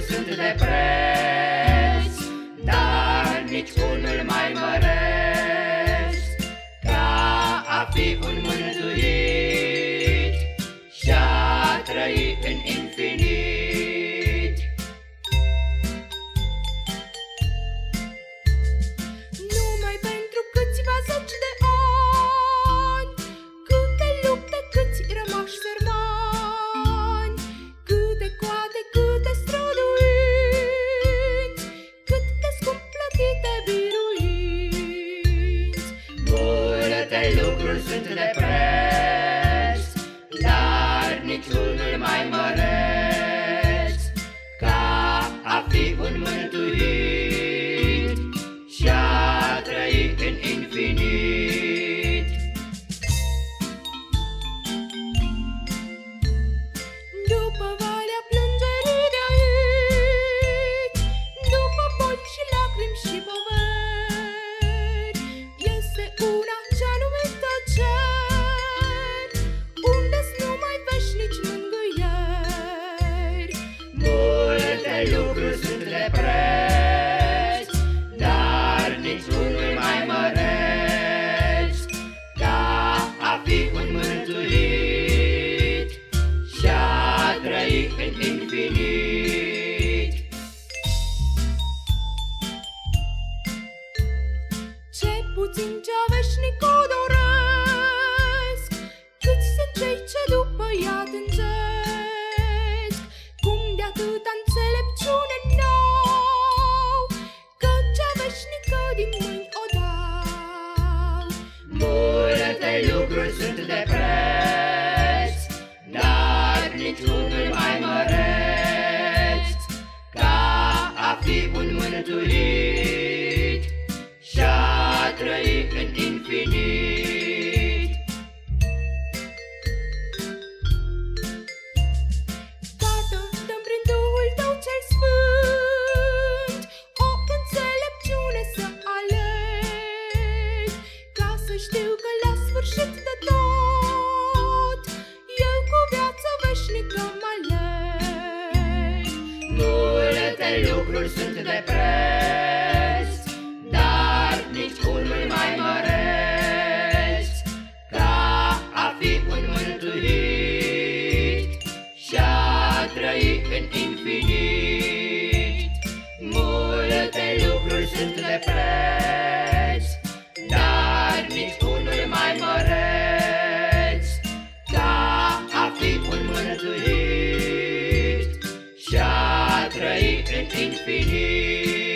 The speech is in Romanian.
sunt de preț, dar nici unul mai măresc, ca a fi un mântuit și a trăi în inimă. Lucruri sunt de preț, lucruri sunt de preț, dar niciunul mai măreț ca a fi un mântuit și a trăi în infinit. Ce puțin ce veșnic o doresc, câți sunt cei ce după ea tânjesc, Thank you. Lucruri sunt de preț, dar nici unul mai măreț ca a fi un mântuit și a trăi în infinit. Multe lucruri sunt de preț, în infinit.